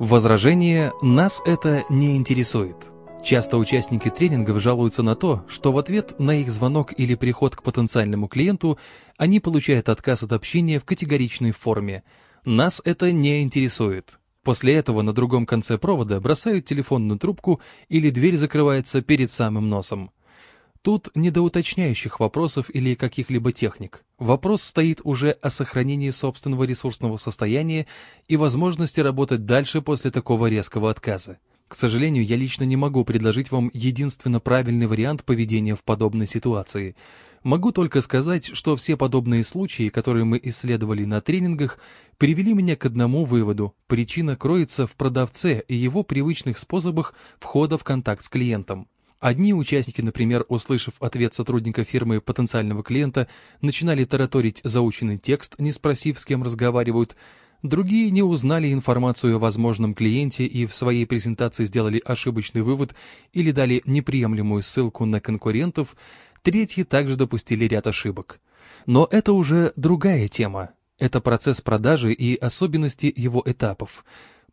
Возражение «нас это не интересует». Часто участники тренингов жалуются на то, что в ответ на их звонок или приход к потенциальному клиенту они получают отказ от общения в категоричной форме «нас это не интересует». После этого на другом конце провода бросают телефонную трубку или дверь закрывается перед самым носом. Тут не до уточняющих вопросов или каких-либо техник. Вопрос стоит уже о сохранении собственного ресурсного состояния и возможности работать дальше после такого резкого отказа. К сожалению, я лично не могу предложить вам единственно правильный вариант поведения в подобной ситуации. Могу только сказать, что все подобные случаи, которые мы исследовали на тренингах, привели меня к одному выводу. Причина кроется в продавце и его привычных способах входа в контакт с клиентом. Одни участники, например, услышав ответ сотрудника фирмы потенциального клиента, начинали тараторить заученный текст, не спросив, с кем разговаривают. Другие не узнали информацию о возможном клиенте и в своей презентации сделали ошибочный вывод или дали неприемлемую ссылку на конкурентов. Третьи также допустили ряд ошибок. Но это уже другая тема. Это процесс продажи и особенности его этапов.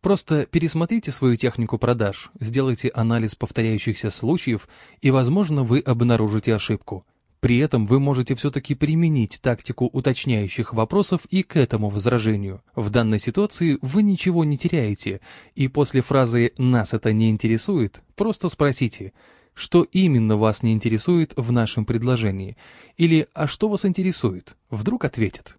Просто пересмотрите свою технику продаж, сделайте анализ повторяющихся случаев, и, возможно, вы обнаружите ошибку. При этом вы можете все-таки применить тактику уточняющих вопросов и к этому возражению. В данной ситуации вы ничего не теряете, и после фразы «нас это не интересует» просто спросите что именно вас не интересует в нашем предложении, или «а что вас интересует?» Вдруг ответят.